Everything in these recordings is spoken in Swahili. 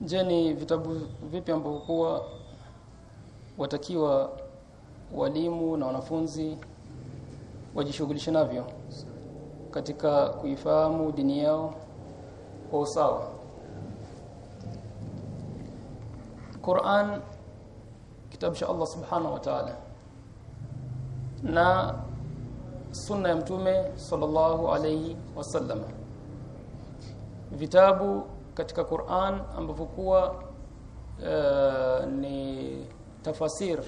je ni vitabu vipi ambavyo kuwa watakiwa walimu na wanafunzi wajishughulishe navyo katika kuifahamu dini yao kwa usawa? Qur'an kitabu cha Allah subhanahu wa ta'ala na sunna ya mtume sallallahu alayhi wasallam vitabu katika Qur'an ambavyo kuwa uh, ni tafasir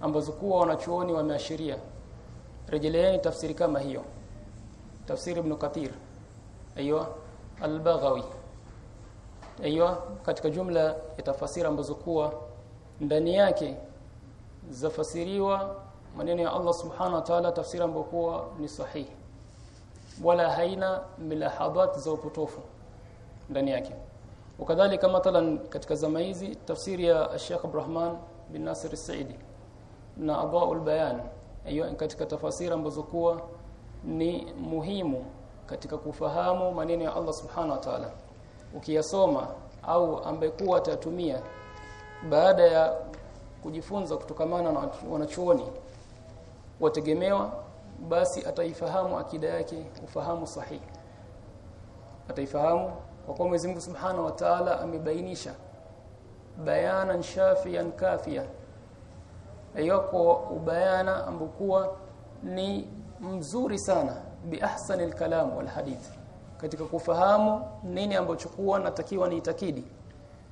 ambazo kuwa wanachuoni wameashiria. Rejeleeni tafsiri kama hiyo. Tafsiri ibn Kathir. Aiyo al-Baghawi. Aiyo katika jumla ya tafasiri ambazo kuwa ndani yake zafasiriwa maneno ya Allah subhanahu wa ta'ala tafsiri ambayo kuwa ni sahihi. Wala haina milahadat za upotofu ndani yake. Wakadhalika mathalan katika zama hizi tafsiri ya Sheikh Ibrahim bin Nasir Saidi na Adwaul Bayan hiyo katika tafasiri ambazo kuwa ni muhimu katika kufahamu maneno ya Allah subhanahu wa ta'ala. Ukiyasoma au ambaye kuwa atatumia baada ya kujifunza kutokamana na wanachuoni wategemewa basi ataifahamu akida yake ufahamu sahihi. Ataifahamu kwa kuwa Mwenyezi Mungu Subhanahu wa Ta'ala amebainisha bayanan shafian kafia. Ayako ubayana ambokuwa ni mzuri sana bi ahsanil kalam wal hadith. Katika kufahamu nini ambacho kuwa natakiwa ni itakidi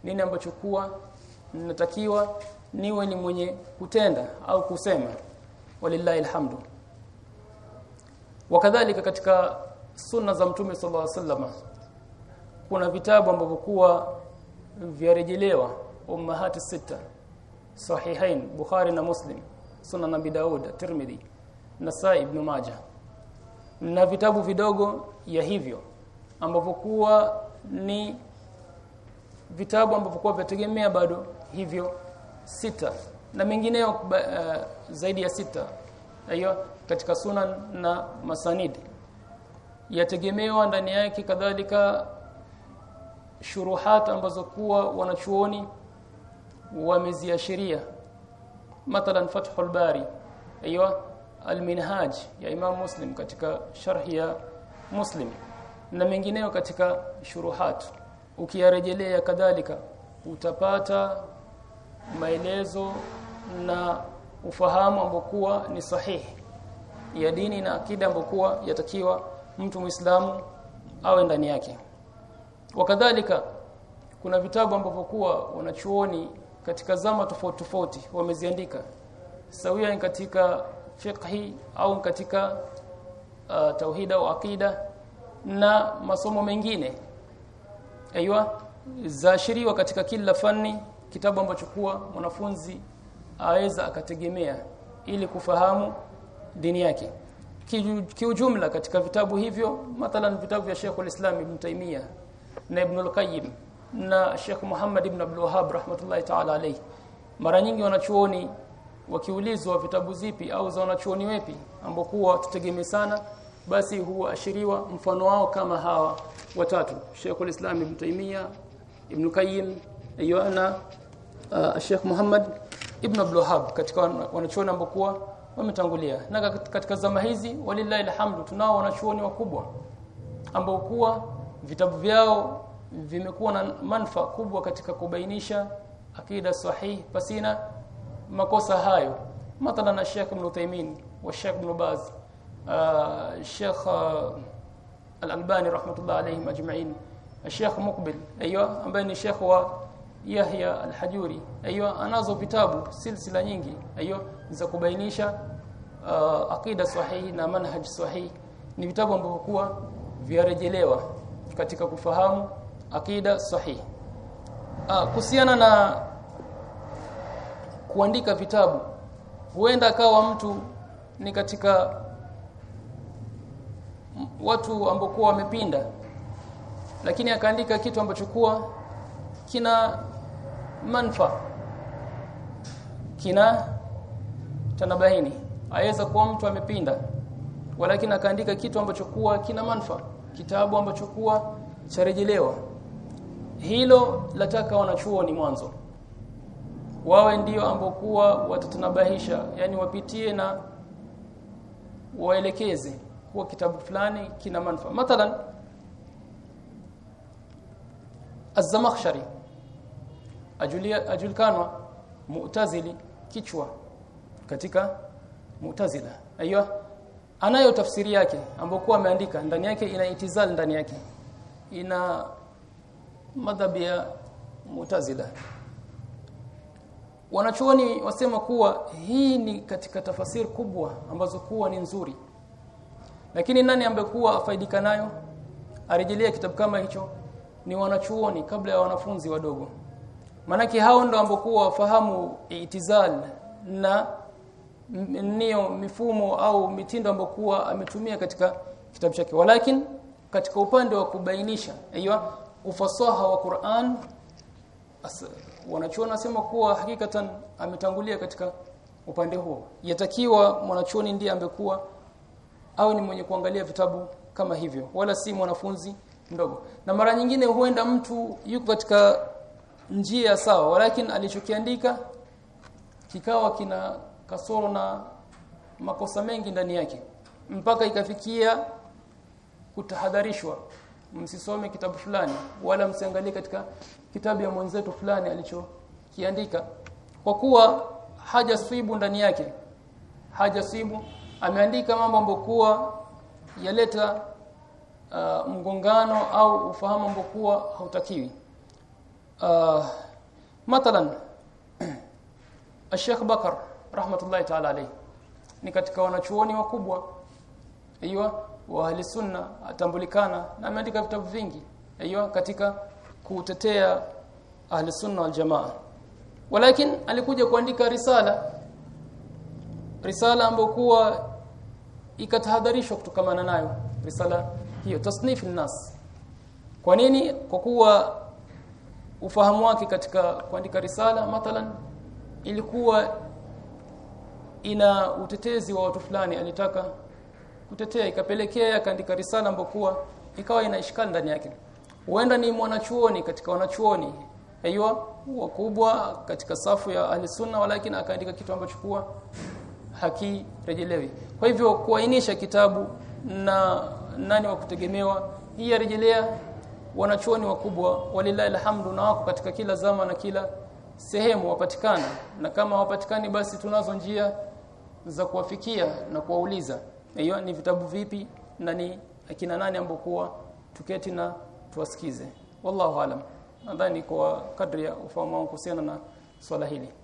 nini ambacho kuwa natakiwa niwe ni mwenye kutenda au kusema walillahi alhamdu wakadhalika katika sunna za mtume sallallahu alaihi wasallam kuna vitabu ambavyo kuwa vyarejelewa ummahati sita sahihain bukhari na muslim sunan nabi daud tirmidhi nasai ibn majah. Na vitabu vidogo ya hivyo ambavyo kuwa ni vitabu ambavyo kuwa vyategemea bado hivyo sita. Na mengineyo uh, zaidi ya sita hiyo katika sunan na masanidi yategemewa ndani yake kadhalika shuruhat ambazo kuwa wanachuoni wameziashiria mathalan fathul bari aywa alminhaj ya imam muslim katika sharhi ya muslim na mengineyo katika shuruhat. Ukiyarejelea kadhalika utapata maelezo na ufahamu ambokuwa ni sahihi ya dini na akida ambokuwa yatakiwa mtu muislamu awe ndani yake wakadhalika kuna vitabu ambavyo kuwa wanachuoni katika zama tofauti tofauti wameziandika. Sawia katika fiqhi au katika uh, tauhida au akida na masomo mengine. Aiywa zaashiriwa katika kila fani kitabu ambacho kuwa mwanafunzi aweza akategemea ili kufahamu dini yake. Kiujumla katika vitabu hivyo mathalan vitabu vya Sheikh al-Islam Ibn Taymiyyah na Ibn al-Qayyim na Sheikh Muhammad ibn Abdul Wahhab rahmatullahi ta'ala alayhi. Mara nyingi wanachuoni wakiulizwa vitabu zipi au za wanachuoni wepi ambao kuwa sana basi huashiriwa mfano wao kama hawa watatu. Sheikh al-Islam Ibn Taymiyyah Ibn Qayyim ayana uh, Sheikh Muhammad Ibn Abdul Wahhab katika wanachuoni ambao kuwa wametangulia. Na katika zama hizi walillahi alhamdu tunao wanachuoni wakubwa ambao kuwa vitabu vyao vimekuwa na manfa kubwa katika kubainisha akida sahihi pasina makosa hayo. Mathalan na Sheikh Ibn Uthaymeen wa Sheikh Ibn Baz uh, Sheikh uh, Al-Albani rahmatullah alayhim ajma'in Sheikh Muqbil aiywa ambaye ni Sheikh wa Yahya Al-Hajuri aiywa anazo vitabu silsila nyingi aiywa za kubainisha uh, akida sahihi na manhaj sahihi ni vitabu ambavyo kuwa vyarejelewa katika kufahamu akida sahihi. Ah kuhusiana na kuandika vitabu huenda akawa mtu ni katika watu ambaokuwa wamepinda lakini akaandika kitu ambacho kuwa kina manfa kina tanabaini. Aweza kuwa mtu amepinda walakini akaandika kitu ambacho kuwa kina manfa kitabu ambacho kuwa charejelewa. Hilo lataka wanachuoni mwanzo. Wawe ndio ambokuwa watatunabahisha yani wapitie na waelekeze kuwa kitabu fulani kina manufaa. Mathalan Az-Zamakhshari ajulia ajulikanwa Mu'tazili kichwa katika Mu'tazila. Aiyo anayo tafsiri yake ambokuwa ameandika ndani yake ina itizal ndani yake. Ina madhabi ya Mu'tazila. Wanachuoni wasema kuwa hii ni katika tafasiri kubwa ambazo kuwa ni nzuri. Lakini nani ambaye kuwa afaidika nayo? Arejelea kitabu kama hicho ni wanachuoni kabla ya wanafunzi wadogo. Manake hao ndo ambokuwa wafahamu itizal na nio mifumo au mitindo ambokuwa ametumia katika kitabu chake. Walakin katika upande wa kubainisha aiyo ufasaha wa Qur'an wanachuoni nasema kuwa hakikatan ametangulia katika upande huo. Yatakiwa mwanachuoni ndiye ambekuwa au ni mwenye kuangalia vitabu kama hivyo wala si mwanafunzi mdogo. Na mara nyingine huenda mtu yuko katika njia sawa walakin alichokiandika kikawa kina kasoro na makosa mengi ndani yake. Mpaka ikafikia kutahadharishwa msisome kitabu fulani wala msiangalie katika kitabu ya mwenzetu fulani alichokiandika. Kwa kuwa haja swibu ndani yake haja swibu ameandika mambo ambokuwa yaleta uh, mgongano au ufahamu ambokuwa hautakiwi. Uh, mathalan Sheikh Bakar rahmatullahi ta'ala alayhi. Ni katika wanachuoni wakubwa. Aiyo wa ahli sunna atambulikana na ameandika vitabu vingi. Aiyo katika kutetea ahli sunna wal jamaa. Walakin alikuja kuandika risala. Risala ambayo kuwa ikatahadharishwa kutokamana nayo. Risala hiyo tasnif nas kwa nini? Kwa kuwa ufahamu wake katika kuandika risala mathalan ilikuwa ina utetezi wa watu fulani alitaka kutetea ikapelekea akaandika risala ambokuwa ikawa ina ishkali ndani yake. Huenda ni mwanachuoni katika wanachuoni aiyo wakubwa katika safu ya ahli sunna walakin akaandika kitu ambacho kuwa hakirejelewi. Kwa hivyo kuainisha kitabu na nani wa kutegemewa hii yarejelea wanachuoni wakubwa walilahi alhamdu na wako katika kila zama na kila sehemu wapatikana. Na kama wapatikani basi tunazo njia za kuwafikia na kuwauliza. Hiyo ni vitabu vipi na ni akina nani ambokuwa tuketi na tuwasikize. Wallahu alam. Nadhani kwa kadri ya ufahamu wangu kuhusiana na swala hili